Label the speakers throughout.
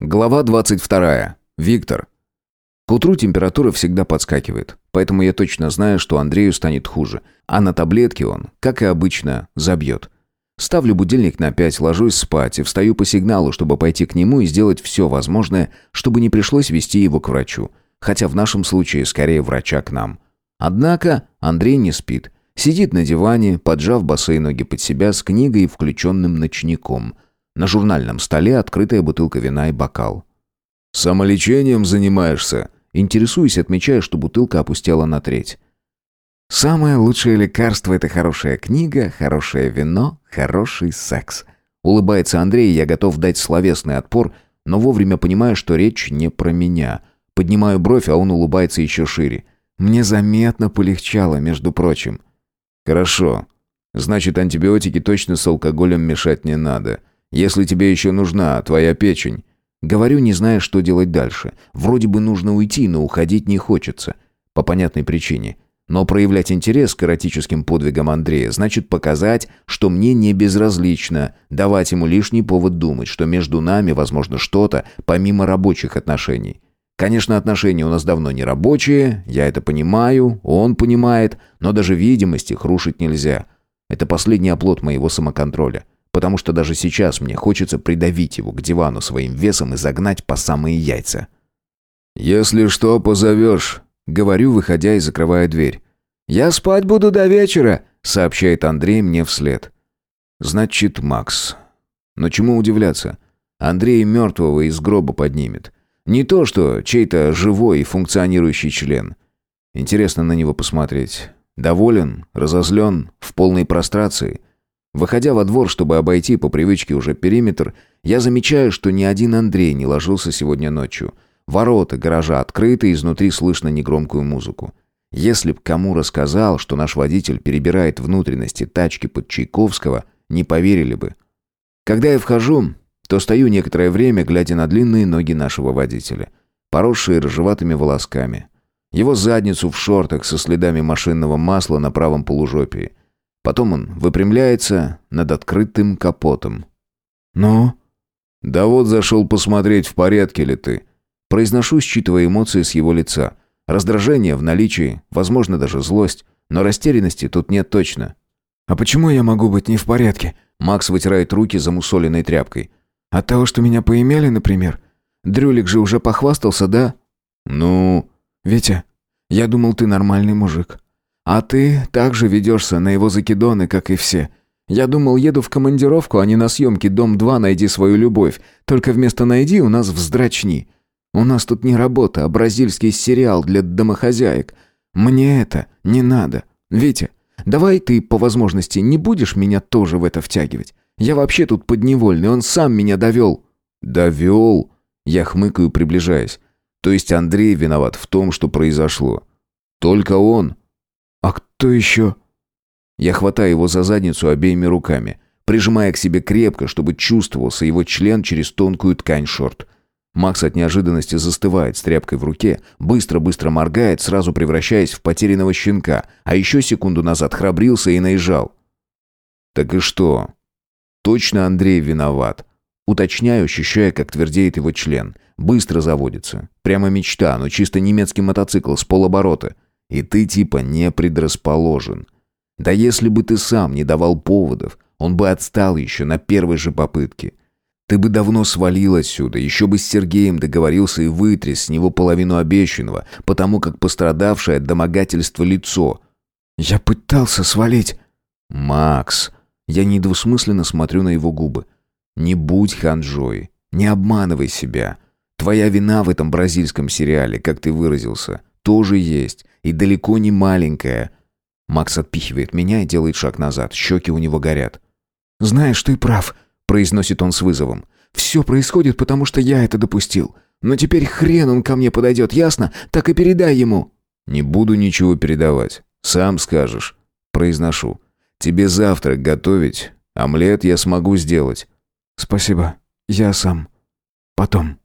Speaker 1: Глава 22. Виктор. К утру температура всегда подскакивает, поэтому я точно знаю, что Андрею станет хуже, а на таблетки он, как и обычно, забьет. Ставлю будильник на пять, ложусь спать и встаю по сигналу, чтобы пойти к нему и сделать все возможное, чтобы не пришлось вести его к врачу. Хотя в нашем случае скорее врача к нам. Однако Андрей не спит. Сидит на диване, поджав босые ноги под себя с книгой и включенным ночником – на журнальном столе открытая бутылка вина и бокал. «Самолечением занимаешься?» Интересуюсь, отмечая, что бутылка опустела на треть. «Самое лучшее лекарство — это хорошая книга, хорошее вино, хороший секс». Улыбается Андрей, я готов дать словесный отпор, но вовремя понимаю, что речь не про меня. Поднимаю бровь, а он улыбается еще шире. Мне заметно полегчало, между прочим. «Хорошо. Значит, антибиотики точно с алкоголем мешать не надо если тебе еще нужна твоя печень. Говорю, не зная, что делать дальше. Вроде бы нужно уйти, но уходить не хочется. По понятной причине. Но проявлять интерес к эротическим подвигам Андрея значит показать, что мне не безразлично, давать ему лишний повод думать, что между нами возможно что-то помимо рабочих отношений. Конечно, отношения у нас давно не рабочие, я это понимаю, он понимает, но даже видимости рушить нельзя. Это последний оплот моего самоконтроля потому что даже сейчас мне хочется придавить его к дивану своим весом и загнать по самые яйца. «Если что, позовешь», — говорю, выходя и закрывая дверь. «Я спать буду до вечера», — сообщает Андрей мне вслед. «Значит, Макс. Но чему удивляться? Андрей мертвого из гроба поднимет. Не то, что чей-то живой и функционирующий член. Интересно на него посмотреть. Доволен, разозлен, в полной прострации. Выходя во двор, чтобы обойти по привычке уже периметр, я замечаю, что ни один Андрей не ложился сегодня ночью. Ворота гаража открыты, изнутри слышно негромкую музыку. Если б кому рассказал, что наш водитель перебирает внутренности тачки под Чайковского, не поверили бы. Когда я вхожу, то стою некоторое время, глядя на длинные ноги нашего водителя, поросшие рыжеватыми волосками. Его задницу в шортах со следами машинного масла на правом полужопии. Потом он выпрямляется над открытым капотом. «Ну?» «Да вот зашел посмотреть, в порядке ли ты». Произношу, считывая эмоции с его лица. Раздражение в наличии, возможно, даже злость, но растерянности тут нет точно. «А почему я могу быть не в порядке?» Макс вытирает руки замусоленной тряпкой. «От того, что меня поимели, например? Дрюлик же уже похвастался, да?» «Ну...» «Витя, я думал, ты нормальный мужик. А ты также ведешься на его закидоны, как и все. Я думал, еду в командировку, а не на съемки «Дом-2. Найди свою любовь». Только вместо «найди» у нас вздрачни. У нас тут не работа, а бразильский сериал для домохозяек. Мне это не надо. Витя, давай ты, по возможности, не будешь меня тоже в это втягивать. Я вообще тут подневольный, он сам меня довел». «Довел?» Я хмыкаю, приближаясь. То есть Андрей виноват в том, что произошло. Только он. «А кто еще?» Я хватаю его за задницу обеими руками, прижимая к себе крепко, чтобы чувствовался его член через тонкую ткань шорт. Макс от неожиданности застывает с тряпкой в руке, быстро-быстро моргает, сразу превращаясь в потерянного щенка, а еще секунду назад храбрился и наезжал. «Так и что?» «Точно Андрей виноват?» Уточняю, ощущая, как твердеет его член. Быстро заводится. Прямо мечта, но чисто немецкий мотоцикл с полоборота. И ты типа не предрасположен. Да если бы ты сам не давал поводов, он бы отстал еще на первой же попытке. Ты бы давно свалил отсюда, еще бы с Сергеем договорился и вытряс с него половину обещанного, потому как пострадавшее от домогательства лицо. Я пытался свалить. Макс, я недвусмысленно смотрю на его губы. Не будь ханжой, не обманывай себя. Твоя вина в этом бразильском сериале, как ты выразился, тоже есть и далеко не маленькая. Макс отпихивает меня и делает шаг назад. Щеки у него горят. «Знаешь, ты прав», — произносит он с вызовом. «Все происходит, потому что я это допустил. Но теперь хрен он ко мне подойдет, ясно? Так и передай ему». «Не буду ничего передавать. Сам скажешь». Произношу. «Тебе завтрак готовить. Омлет я смогу сделать». «Спасибо. Я сам. Потом».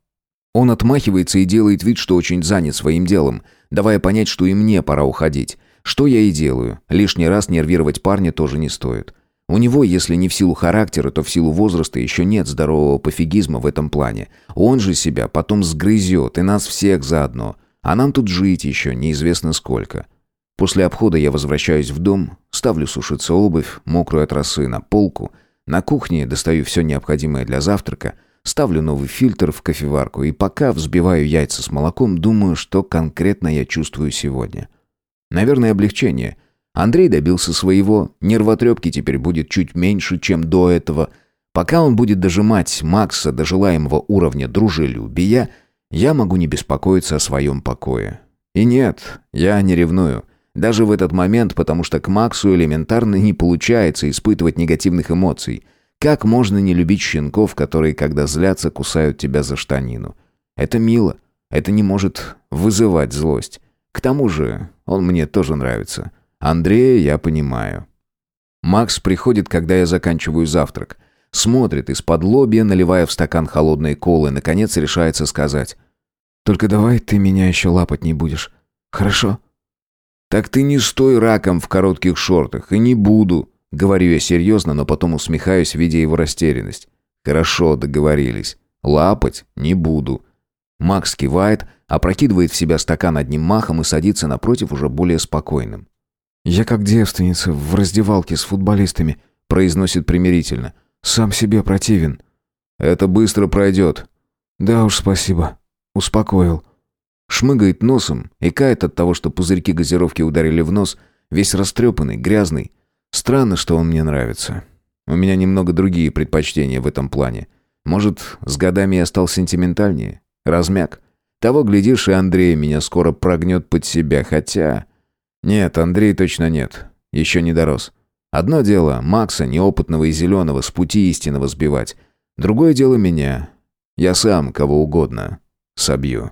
Speaker 1: Он отмахивается и делает вид, что очень занят своим делом, давая понять, что и мне пора уходить. Что я и делаю. Лишний раз нервировать парня тоже не стоит. У него, если не в силу характера, то в силу возраста еще нет здорового пофигизма в этом плане. Он же себя потом сгрызет, и нас всех заодно. А нам тут жить еще неизвестно сколько. После обхода я возвращаюсь в дом, ставлю сушиться обувь, мокрую от росы, на полку. На кухне достаю все необходимое для завтрака, ставлю новый фильтр в кофеварку и пока взбиваю яйца с молоком, думаю, что конкретно я чувствую сегодня. Наверное, облегчение. Андрей добился своего, нервотрепки теперь будет чуть меньше, чем до этого. Пока он будет дожимать Макса до желаемого уровня дружелюбия, я могу не беспокоиться о своем покое. И нет, я не ревную. Даже в этот момент, потому что к Максу элементарно не получается испытывать негативных эмоций. Как можно не любить щенков, которые, когда злятся, кусают тебя за штанину? Это мило. Это не может вызывать злость. К тому же, он мне тоже нравится. Андрея я понимаю. Макс приходит, когда я заканчиваю завтрак. Смотрит из-под лобья, наливая в стакан холодной колы, наконец решается сказать. «Только давай ты меня еще лапать не будешь. Хорошо?» «Так ты не стой раком в коротких шортах, и не буду», — говорю я серьезно, но потом усмехаюсь, видя его растерянность. «Хорошо, договорились. Лапать не буду». Макс кивает, опрокидывает в себя стакан одним махом и садится напротив уже более спокойным. «Я как девственница в раздевалке с футболистами», — произносит примирительно. «Сам себе противен». «Это быстро пройдет». «Да уж, спасибо. Успокоил». Шмыгает носом и кает от того, что пузырьки газировки ударили в нос, весь растрепанный, грязный. Странно, что он мне нравится. У меня немного другие предпочтения в этом плане. Может, с годами я стал сентиментальнее? Размяк? Того, глядишь, и Андрей меня скоро прогнет под себя, хотя... Нет, Андрей точно нет. Еще не дорос. Одно дело Макса, неопытного и зеленого, с пути истинного сбивать. Другое дело меня. Я сам кого угодно собью.